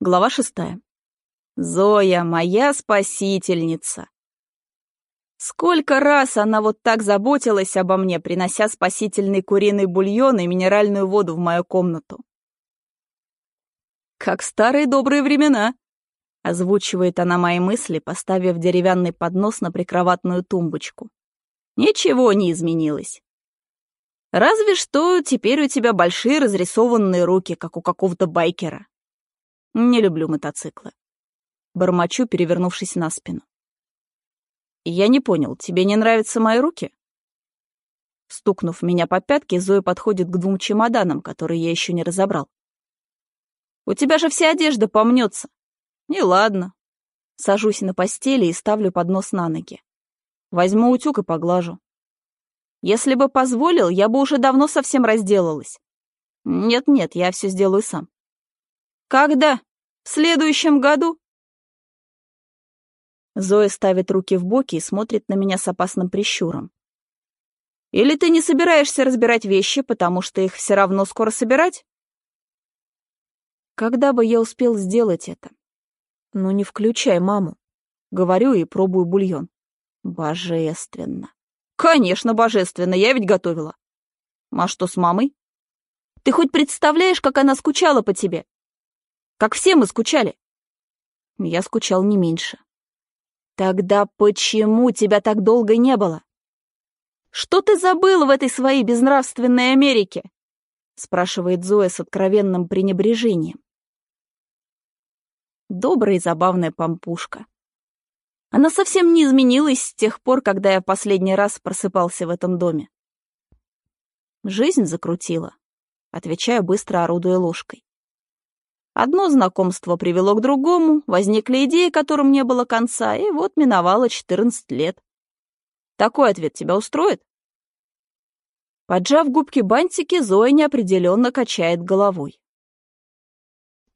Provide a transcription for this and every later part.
Глава шестая. Зоя, моя спасительница. Сколько раз она вот так заботилась обо мне, принося спасительный куриный бульон и минеральную воду в мою комнату. «Как старые добрые времена», — озвучивает она мои мысли, поставив деревянный поднос на прикроватную тумбочку. «Ничего не изменилось. Разве что теперь у тебя большие разрисованные руки, как у какого-то байкера. Не люблю мотоциклы. Бормочу, перевернувшись на спину. Я не понял, тебе не нравятся мои руки? Стукнув меня по пятке, Зоя подходит к двум чемоданам, которые я еще не разобрал. У тебя же вся одежда помнется. Не ладно. Сажусь на постели и ставлю поднос на ноги. Возьму утюг и поглажу. Если бы позволил, я бы уже давно совсем разделалась. Нет-нет, я все сделаю сам. Когда? В следующем году? Зоя ставит руки в боки и смотрит на меня с опасным прищуром. Или ты не собираешься разбирать вещи, потому что их все равно скоро собирать? Когда бы я успел сделать это? Ну не включай маму. Говорю и пробую бульон. Божественно. Конечно, божественно, я ведь готовила. А что с мамой? Ты хоть представляешь, как она скучала по тебе? Как все мы скучали. Я скучал не меньше. Тогда почему тебя так долго не было? Что ты забыл в этой своей безнравственной Америке? Спрашивает Зоя с откровенным пренебрежением. Добрая и забавная пампушка. Она совсем не изменилась с тех пор, когда я последний раз просыпался в этом доме. Жизнь закрутила, отвечаю быстро, орудуя ложкой. Одно знакомство привело к другому, возникли идеи, которым не было конца, и вот миновало 14 лет. Такой ответ тебя устроит? Поджав губки бантики, Зоя неопределенно качает головой.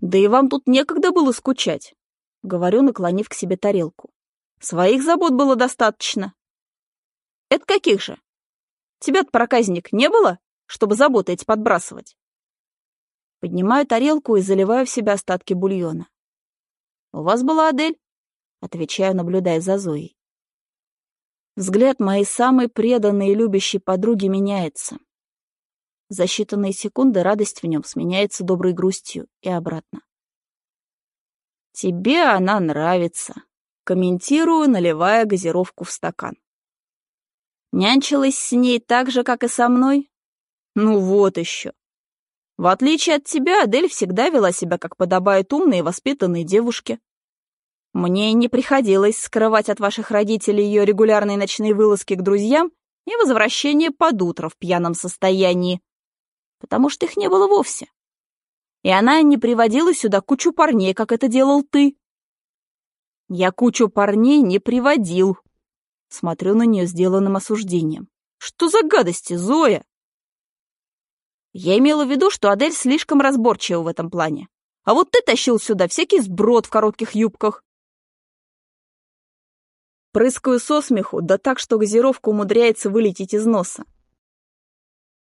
«Да и вам тут некогда было скучать», — говорю, наклонив к себе тарелку. «Своих забот было достаточно». «Это каких же? Тебя-то, проказник, не было, чтобы заботы эти подбрасывать?» Поднимаю тарелку и заливаю в себя остатки бульона. «У вас была Адель?» — отвечаю, наблюдая за Зоей. Взгляд моей самой преданной и любящей подруги меняется. За считанные секунды радость в нем сменяется доброй грустью и обратно. «Тебе она нравится», — комментирую, наливая газировку в стакан. «Нянчилась с ней так же, как и со мной?» «Ну вот еще. В отличие от тебя, Адель всегда вела себя, как подобает умной и воспитанной девушке. Мне не приходилось скрывать от ваших родителей ее регулярные ночные вылазки к друзьям и возвращение под утро в пьяном состоянии, потому что их не было вовсе. И она не приводила сюда кучу парней, как это делал ты. Я кучу парней не приводил. Смотрю на нее сделанным осуждением. Что за гадости, Зоя? Я имела в виду, что Адель слишком разборчива в этом плане. А вот ты тащил сюда всякий сброд в коротких юбках. Прыскаю со смеху, да так, что газировка умудряется вылететь из носа.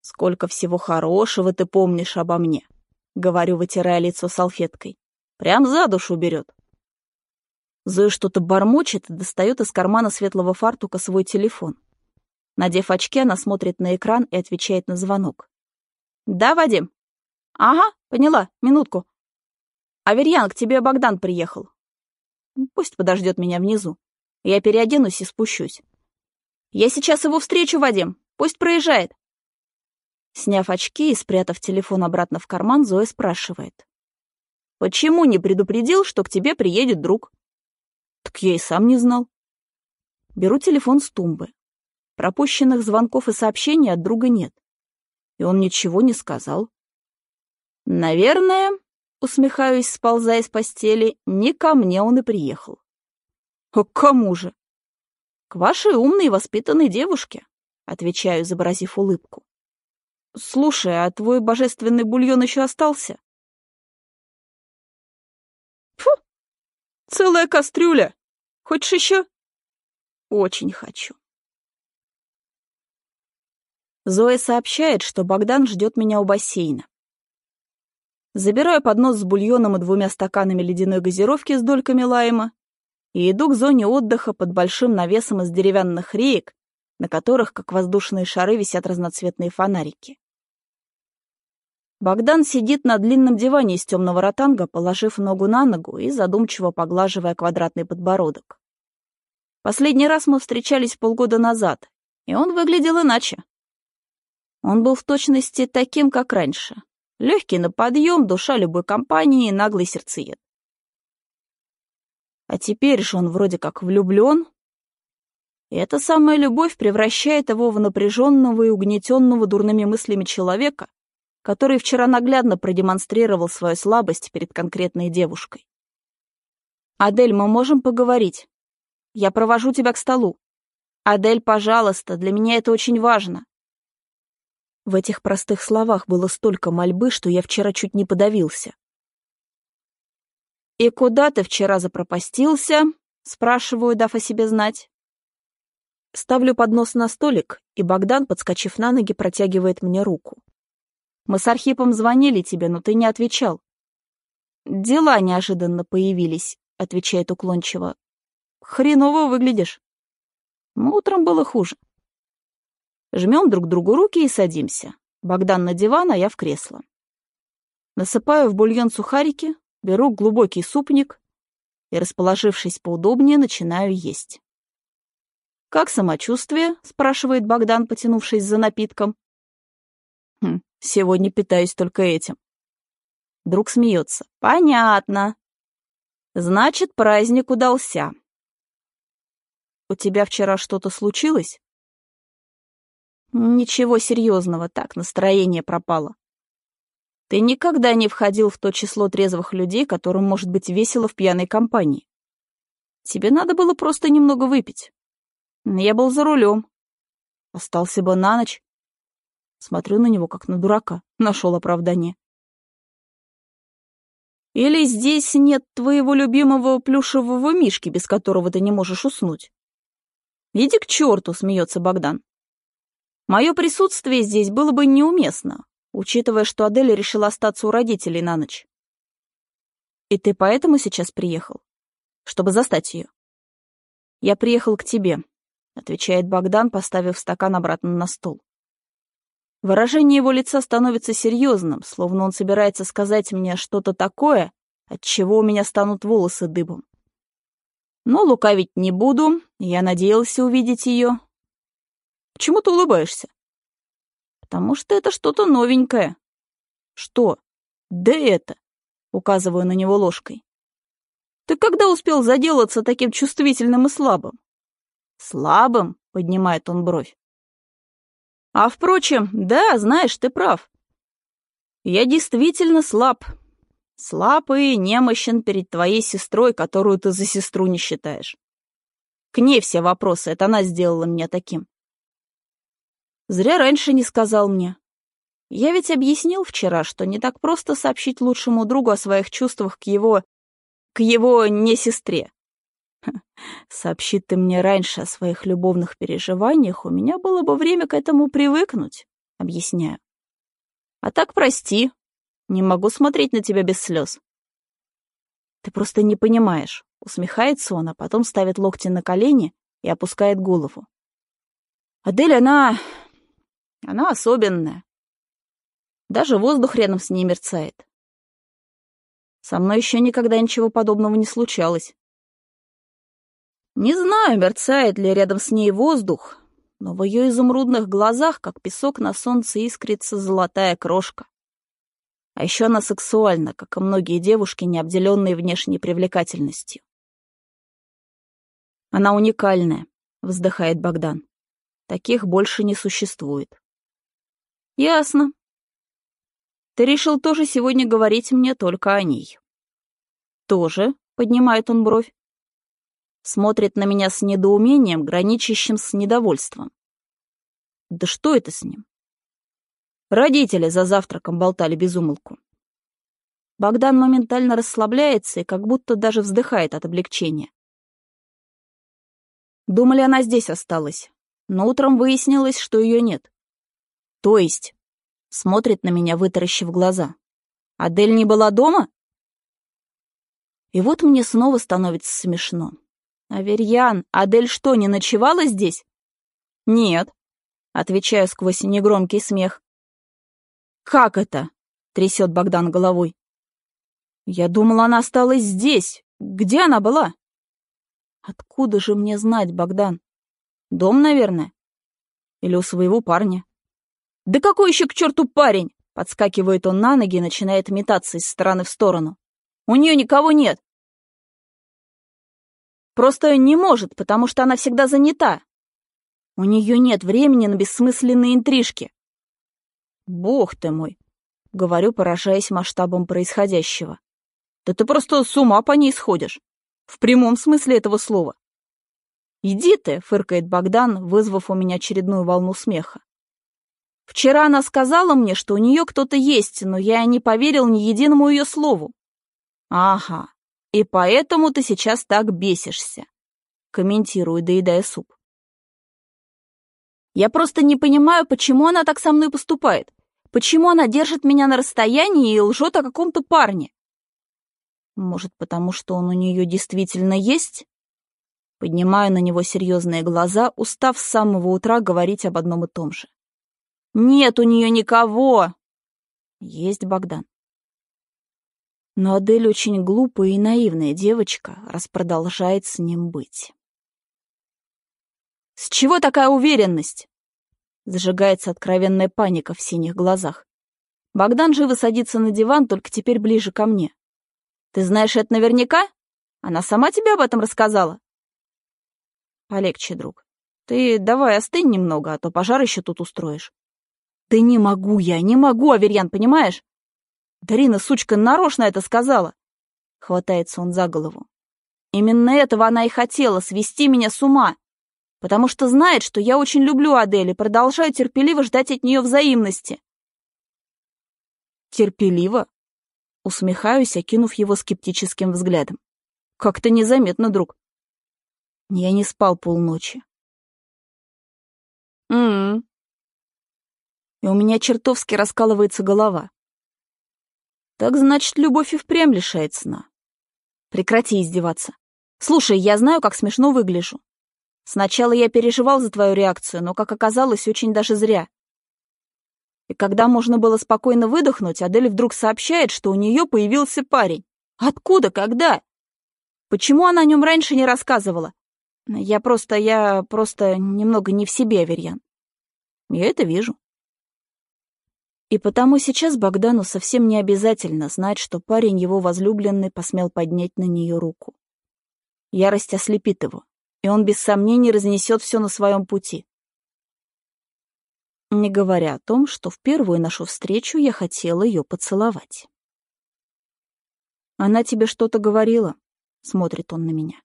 «Сколько всего хорошего ты помнишь обо мне», — говорю, вытирая лицо салфеткой. «Прям за душу берет». Зоя что-то бормочет и достает из кармана светлого фартука свой телефон. Надев очки, она смотрит на экран и отвечает на звонок. «Да, Вадим?» «Ага, поняла, минутку. Аверьян, к тебе Богдан приехал. Пусть подождет меня внизу. Я переоденусь и спущусь. Я сейчас его встречу, Вадим. Пусть проезжает». Сняв очки и спрятав телефон обратно в карман, Зоя спрашивает. «Почему не предупредил, что к тебе приедет друг?» «Так я и сам не знал». Беру телефон с тумбы. Пропущенных звонков и сообщений от друга нет и он ничего не сказал. Наверное, усмехаюсь, сползая с постели, не ко мне он и приехал. А к кому же? К вашей умной и воспитанной девушке, отвечаю, изобразив улыбку. Слушай, а твой божественный бульон еще остался? Фу, целая кастрюля. Хочешь еще? Очень хочу. Зоя сообщает, что Богдан ждет меня у бассейна. Забираю поднос с бульоном и двумя стаканами ледяной газировки с дольками лайма и иду к зоне отдыха под большим навесом из деревянных реек, на которых, как воздушные шары, висят разноцветные фонарики. Богдан сидит на длинном диване из темного ротанга, положив ногу на ногу и задумчиво поглаживая квадратный подбородок. Последний раз мы встречались полгода назад, и он выглядел иначе. Он был в точности таким, как раньше. Легкий на подъем, душа любой компании, наглый сердцеед. А теперь же он вроде как влюблен. И эта самая любовь превращает его в напряженного и угнетенного дурными мыслями человека, который вчера наглядно продемонстрировал свою слабость перед конкретной девушкой. «Адель, мы можем поговорить? Я провожу тебя к столу. Адель, пожалуйста, для меня это очень важно». В этих простых словах было столько мольбы, что я вчера чуть не подавился. «И куда ты вчера запропастился?» — спрашиваю, дав о себе знать. Ставлю поднос на столик, и Богдан, подскочив на ноги, протягивает мне руку. «Мы с Архипом звонили тебе, но ты не отвечал». «Дела неожиданно появились», — отвечает уклончиво. «Хреново выглядишь». Ну, утром было хуже. Жмем друг другу руки и садимся. Богдан на диван, а я в кресло. Насыпаю в бульон сухарики, беру глубокий супник и, расположившись поудобнее, начинаю есть. «Как самочувствие?» — спрашивает Богдан, потянувшись за напитком. «Хм, сегодня питаюсь только этим». Друг смеется. «Понятно. Значит, праздник удался». «У тебя вчера что-то случилось?» Ничего серьезного, так настроение пропало. Ты никогда не входил в то число трезвых людей, которым может быть весело в пьяной компании. Тебе надо было просто немного выпить. Я был за рулем. Остался бы на ночь. Смотрю на него, как на дурака. Нашел оправдание. Или здесь нет твоего любимого плюшевого мишки, без которого ты не можешь уснуть? Иди к черту, смеется Богдан. Мое присутствие здесь было бы неуместно, учитывая, что Адель решила остаться у родителей на ночь. И ты поэтому сейчас приехал? Чтобы застать ее? Я приехал к тебе, отвечает Богдан, поставив стакан обратно на стол. Выражение его лица становится серьезным, словно он собирается сказать мне что-то такое, от чего у меня станут волосы дыбом. Но лукавить не буду, я надеялся увидеть ее, Почему ты улыбаешься? Потому что это что-то новенькое. Что? Да это. Указываю на него ложкой. Ты когда успел заделаться таким чувствительным и слабым? Слабым? Поднимает он бровь. А впрочем, да, знаешь, ты прав. Я действительно слаб. Слаб и немощен перед твоей сестрой, которую ты за сестру не считаешь. К ней все вопросы, это она сделала меня таким. Зря раньше не сказал мне. Я ведь объяснил вчера, что не так просто сообщить лучшему другу о своих чувствах к его... к его не сестре. Сообщит ты мне раньше о своих любовных переживаниях, у меня было бы время к этому привыкнуть, объясняю. А так прости, не могу смотреть на тебя без слез. Ты просто не понимаешь, усмехается он, а потом ставит локти на колени и опускает голову. Адель, она она особенная. Даже воздух рядом с ней мерцает. Со мной еще никогда ничего подобного не случалось. Не знаю, мерцает ли рядом с ней воздух, но в ее изумрудных глазах, как песок на солнце, искрится золотая крошка. А еще она сексуальна, как и многие девушки, не обделенные внешней привлекательностью. Она уникальная, вздыхает Богдан. Таких больше не существует. «Ясно. Ты решил тоже сегодня говорить мне только о ней». «Тоже?» — поднимает он бровь. Смотрит на меня с недоумением, граничащим с недовольством. «Да что это с ним?» Родители за завтраком болтали без умолку. Богдан моментально расслабляется и как будто даже вздыхает от облегчения. Думали, она здесь осталась, но утром выяснилось, что ее нет. То есть? Смотрит на меня, вытаращив глаза. Адель не была дома? И вот мне снова становится смешно. Аверьян, Адель что, не ночевала здесь? Нет, отвечаю сквозь негромкий смех. Как это? Трясет Богдан головой. Я думала, она осталась здесь. Где она была? Откуда же мне знать, Богдан? Дом, наверное. Или у своего парня. Да какой еще к черту парень? Подскакивает он на ноги и начинает метаться из стороны в сторону. У нее никого нет. Просто не может, потому что она всегда занята. У нее нет времени на бессмысленные интрижки. Бог ты мой, говорю, поражаясь масштабом происходящего. Да ты просто с ума по ней сходишь. В прямом смысле этого слова. «Иди ты», — фыркает Богдан, вызвав у меня очередную волну смеха. «Вчера она сказала мне, что у нее кто-то есть, но я не поверил ни единому ее слову». «Ага, и поэтому ты сейчас так бесишься», — комментирую, доедая суп. «Я просто не понимаю, почему она так со мной поступает. Почему она держит меня на расстоянии и лжет о каком-то парне? Может, потому что он у нее действительно есть? Поднимаю на него серьезные глаза, устав с самого утра говорить об одном и том же. Нет у нее никого! Есть Богдан. Но Адель очень глупая и наивная девочка, раз продолжает с ним быть. «С чего такая уверенность?» Зажигается откровенная паника в синих глазах. Богдан живо садится на диван, только теперь ближе ко мне. Ты знаешь это наверняка? Она сама тебе об этом рассказала? Полегче, друг. Ты давай остынь немного, а то пожар еще тут устроишь. Да не могу я, не могу, Аверьян, понимаешь? Дарина, сучка, нарочно это сказала. Хватается он за голову. Именно этого она и хотела, свести меня с ума. Потому что знает, что я очень люблю Адель и продолжаю терпеливо ждать от нее взаимности. Терпеливо? Усмехаюсь, окинув его скептическим взглядом. Как-то незаметно, друг. Я не спал полночи. м И у меня чертовски раскалывается голова. Так значит, любовь и впрямь лишает сна. Прекрати издеваться. Слушай, я знаю, как смешно выгляжу. Сначала я переживал за твою реакцию, но, как оказалось, очень даже зря. И когда можно было спокойно выдохнуть, Адель вдруг сообщает, что у нее появился парень. Откуда? Когда? Почему она о нем раньше не рассказывала? Я просто, я просто немного не в себе, Аверьян. Я это вижу. И потому сейчас Богдану совсем не обязательно знать, что парень его возлюбленный посмел поднять на нее руку. Ярость ослепит его, и он без сомнений разнесет все на своем пути не говоря о том, что в первую нашу встречу я хотела ее поцеловать. «Она тебе что-то говорила?» — смотрит он на меня.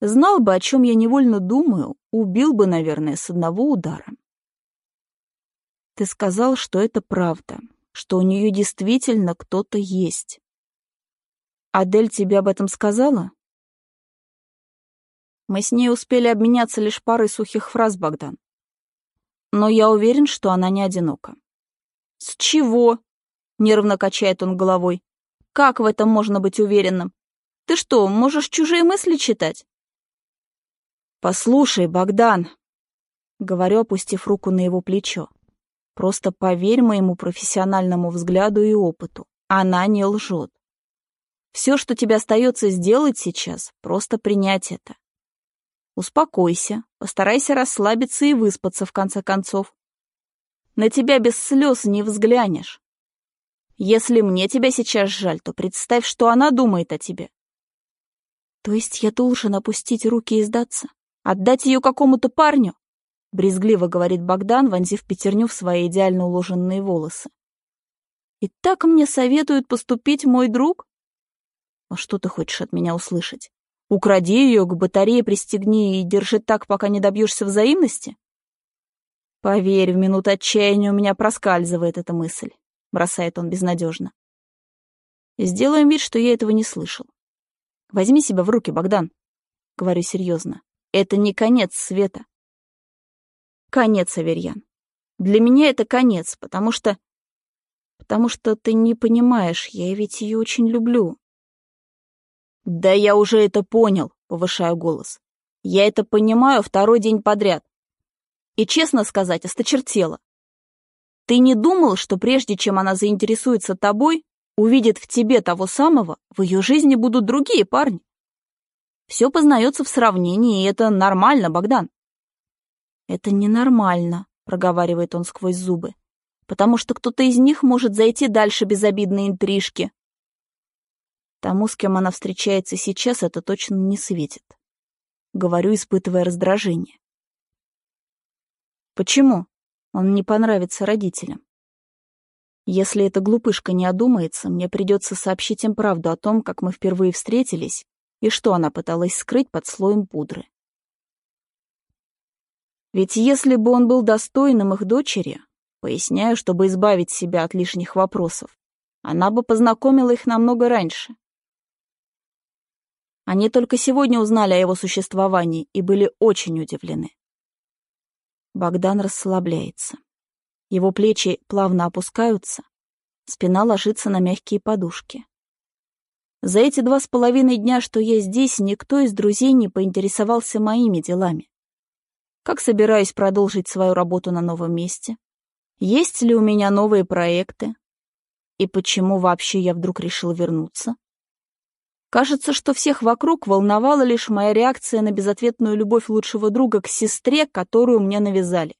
«Знал бы, о чем я невольно думаю, убил бы, наверное, с одного удара». «Ты сказал, что это правда, что у нее действительно кто-то есть. Адель тебе об этом сказала?» Мы с ней успели обменяться лишь парой сухих фраз, Богдан но я уверен, что она не одинока. «С чего?» — нервно качает он головой. «Как в этом можно быть уверенным? Ты что, можешь чужие мысли читать?» «Послушай, Богдан», — говорю, опустив руку на его плечо, «просто поверь моему профессиональному взгляду и опыту. Она не лжет. Все, что тебе остается сделать сейчас, просто принять это. Успокойся, постарайся расслабиться и выспаться в конце концов. На тебя без слез не взглянешь. Если мне тебя сейчас жаль, то представь, что она думает о тебе. То есть я должен опустить руки и сдаться? Отдать ее какому-то парню? Брезгливо говорит Богдан, вонзив пятерню в свои идеально уложенные волосы. И так мне советуют поступить мой друг? А что ты хочешь от меня услышать? Укради ее, к батарее пристегни и держи так, пока не добьешься взаимности? Поверь, в минуту отчаяния у меня проскальзывает эта мысль, бросает он безнадежно. Сделаем вид, что я этого не слышал. Возьми себя в руки, Богдан. Говорю серьезно. Это не конец света. Конец, Аверьян. Для меня это конец, потому что... Потому что ты не понимаешь, я ведь ее очень люблю. Да я уже это понял, повышаю голос. Я это понимаю второй день подряд. И, честно сказать, осточертела. Ты не думал, что прежде чем она заинтересуется тобой, увидит в тебе того самого, в ее жизни будут другие парни? Все познается в сравнении, и это нормально, Богдан. Это ненормально, проговаривает он сквозь зубы, потому что кто-то из них может зайти дальше безобидной интрижки. Тому, с кем она встречается сейчас, это точно не светит. Говорю, испытывая раздражение. Почему? Он не понравится родителям. Если эта глупышка не одумается, мне придется сообщить им правду о том, как мы впервые встретились и что она пыталась скрыть под слоем пудры. Ведь если бы он был достойным их дочери, поясняю, чтобы избавить себя от лишних вопросов, она бы познакомила их намного раньше. Они только сегодня узнали о его существовании и были очень удивлены. Богдан расслабляется. Его плечи плавно опускаются, спина ложится на мягкие подушки. За эти два с половиной дня, что я здесь, никто из друзей не поинтересовался моими делами. Как собираюсь продолжить свою работу на новом месте? Есть ли у меня новые проекты? И почему вообще я вдруг решил вернуться? Кажется, что всех вокруг волновала лишь моя реакция на безответную любовь лучшего друга к сестре, которую мне навязали.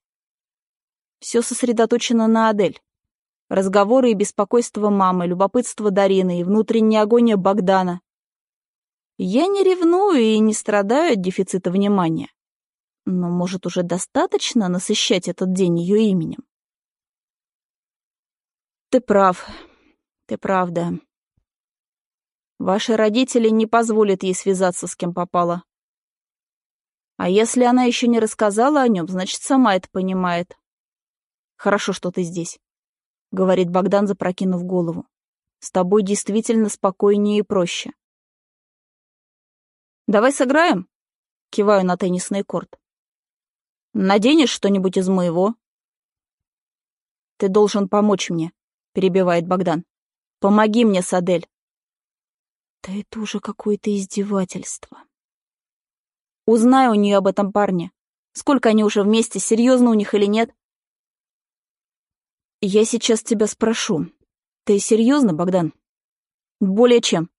Все сосредоточено на Адель. Разговоры и беспокойство мамы, любопытство Дарины и внутренняя агония Богдана. Я не ревную и не страдаю от дефицита внимания. Но, может, уже достаточно насыщать этот день ее именем? Ты прав. Ты правда. Ваши родители не позволят ей связаться с кем попало. А если она еще не рассказала о нем, значит, сама это понимает. Хорошо, что ты здесь, — говорит Богдан, запрокинув голову. С тобой действительно спокойнее и проще. Давай сыграем? Киваю на теннисный корт. Наденешь что-нибудь из моего? Ты должен помочь мне, перебивает Богдан. Помоги мне, Садель. Да это уже какое-то издевательство. Узнай у нее об этом парне. Сколько они уже вместе, серьезно у них или нет? Я сейчас тебя спрошу. Ты серьезно, Богдан? Более чем.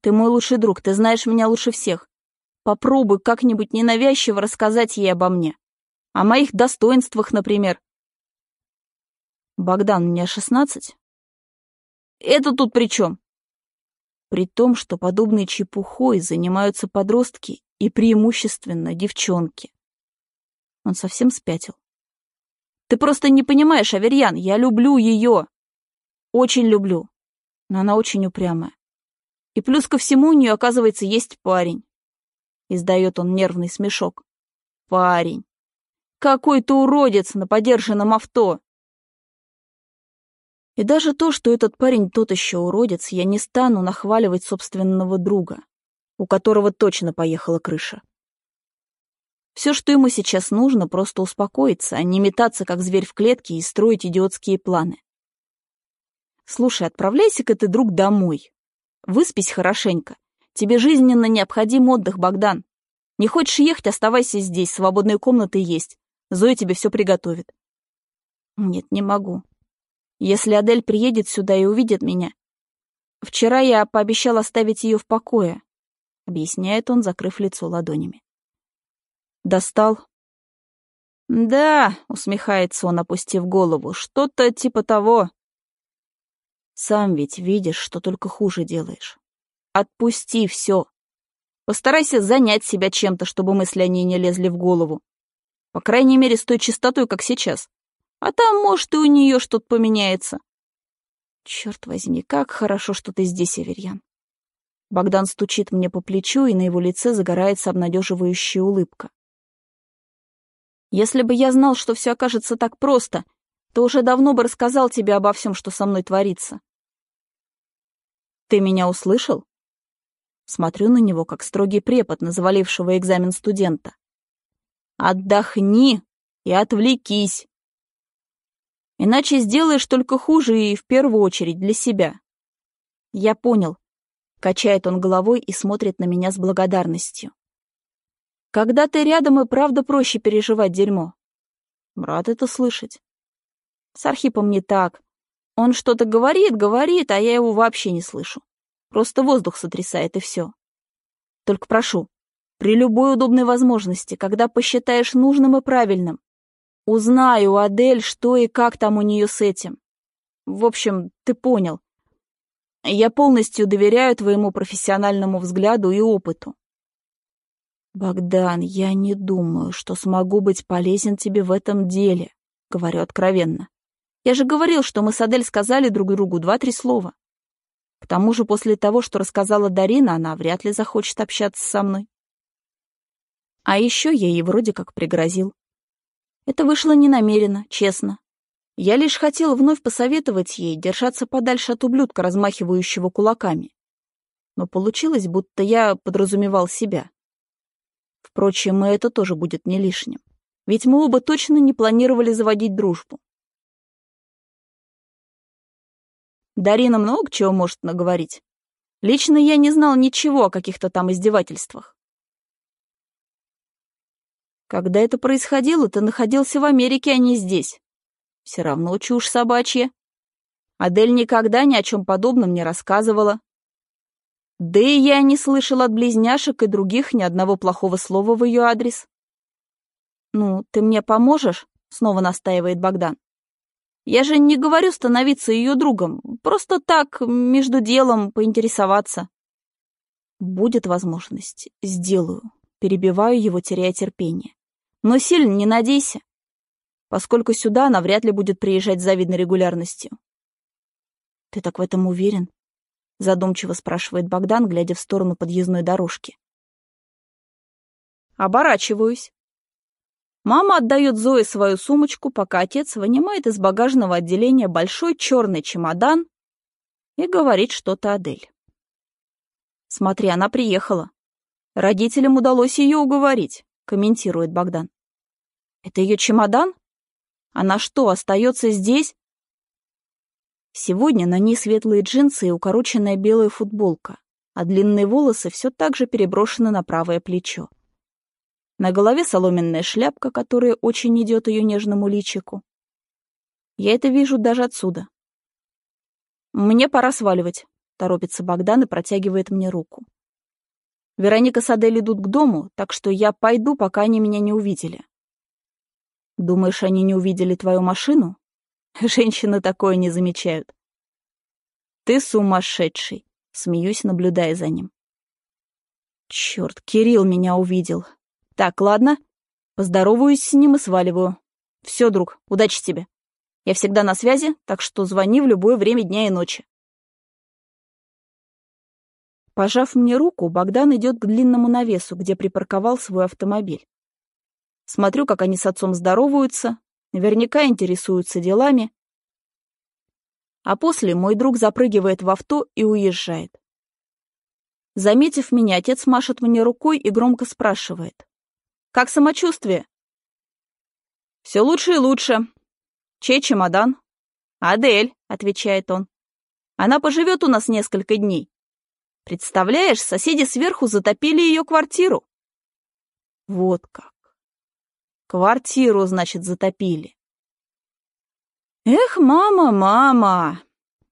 Ты мой лучший друг, ты знаешь меня лучше всех. Попробуй как-нибудь ненавязчиво рассказать ей обо мне. О моих достоинствах, например. Богдан, мне шестнадцать. Это тут при чем? при том, что подобной чепухой занимаются подростки и преимущественно девчонки. Он совсем спятил. Ты просто не понимаешь, Аверьян, я люблю ее. Очень люблю. Но она очень упрямая. И плюс ко всему у нее, оказывается, есть парень. Издает он нервный смешок. Парень. Какой-то уродец на подержанном авто. И даже то, что этот парень тот еще уродец, я не стану нахваливать собственного друга, у которого точно поехала крыша. Все, что ему сейчас нужно, просто успокоиться, а не метаться, как зверь в клетке, и строить идиотские планы. Слушай, отправляйся-ка ты, друг, домой. Выспись хорошенько. Тебе жизненно необходим отдых, Богдан. Не хочешь ехать, оставайся здесь, свободные комнаты есть. Зоя тебе все приготовит. Нет, не могу если Адель приедет сюда и увидит меня. Вчера я пообещал оставить ее в покое, объясняет он, закрыв лицо ладонями. Достал? Да, усмехается он, опустив голову, что-то типа того. Сам ведь видишь, что только хуже делаешь. Отпусти все. Постарайся занять себя чем-то, чтобы мысли о ней не лезли в голову. По крайней мере, с той чистотой, как сейчас. А там, может, и у нее что-то поменяется. Черт возьми, как хорошо, что ты здесь, Аверьян. Богдан стучит мне по плечу, и на его лице загорается обнадеживающая улыбка. Если бы я знал, что все окажется так просто, то уже давно бы рассказал тебе обо всем, что со мной творится. Ты меня услышал? Смотрю на него, как строгий препод, на завалившего экзамен студента. Отдохни и отвлекись. Иначе сделаешь только хуже и в первую очередь для себя. Я понял. Качает он головой и смотрит на меня с благодарностью. Когда ты рядом, и правда проще переживать дерьмо. Рад это слышать. С Архипом не так. Он что-то говорит, говорит, а я его вообще не слышу. Просто воздух сотрясает, и все. Только прошу, при любой удобной возможности, когда посчитаешь нужным и правильным, узнай у Адель, что и как там у нее с этим. В общем, ты понял. Я полностью доверяю твоему профессиональному взгляду и опыту. «Богдан, я не думаю, что смогу быть полезен тебе в этом деле», — говорю откровенно. «Я же говорил, что мы с Адель сказали друг другу два-три слова. К тому же после того, что рассказала Дарина, она вряд ли захочет общаться со мной. А еще я ей вроде как пригрозил. Это вышло ненамеренно, честно. Я лишь хотел вновь посоветовать ей держаться подальше от ублюдка, размахивающего кулаками. Но получилось, будто я подразумевал себя. Впрочем, и это тоже будет не лишним. Ведь мы оба точно не планировали заводить дружбу. Дарина много чего может наговорить. Лично я не знал ничего о каких-то там издевательствах. Когда это происходило, ты находился в Америке, а не здесь. Все равно чушь собачья. Адель никогда ни о чем подобном не рассказывала. Да и я не слышал от близняшек и других ни одного плохого слова в ее адрес. «Ну, ты мне поможешь?» — снова настаивает Богдан. «Я же не говорю становиться ее другом, просто так, между делом, поинтересоваться». «Будет возможность, сделаю», — перебиваю его, теряя терпение. «Но сильно не надейся, поскольку сюда она вряд ли будет приезжать с завидной регулярностью». «Ты так в этом уверен?» задумчиво спрашивает Богдан, глядя в сторону подъездной дорожки. Оборачиваюсь. Мама отдает Зое свою сумочку, пока отец вынимает из багажного отделения большой черный чемодан и говорит что-то Адель. Смотри, она приехала. Родителям удалось ее уговорить, комментирует Богдан. Это ее чемодан? Она что, остается здесь, Сегодня на ней светлые джинсы и укороченная белая футболка, а длинные волосы все так же переброшены на правое плечо. На голове соломенная шляпка, которая очень идет ее нежному личику. Я это вижу даже отсюда. «Мне пора сваливать», — торопится Богдан и протягивает мне руку. Вероника с Адель идут к дому, так что я пойду, пока они меня не увидели. Думаешь, они не увидели твою машину? Женщины такое не замечают. Ты сумасшедший, смеюсь, наблюдая за ним. Черт, Кирилл меня увидел. Так, ладно. Поздороваюсь с ним и сваливаю. Все, друг, удачи тебе. Я всегда на связи, так что звони в любое время дня и ночи. Пожав мне руку, Богдан идет к длинному навесу, где припарковал свой автомобиль. Смотрю, как они с отцом здороваются, наверняка интересуются делами. А после мой друг запрыгивает в авто и уезжает. Заметив меня, отец машет мне рукой и громко спрашивает. «Как самочувствие?» «Все лучше и лучше. Чей чемодан?» «Адель», — отвечает он. «Она поживет у нас несколько дней. Представляешь, соседи сверху затопили ее квартиру». Вот как. Квартиру, значит, затопили. Эх, мама, мама,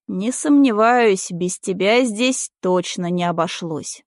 не сомневаюсь, без тебя здесь точно не обошлось.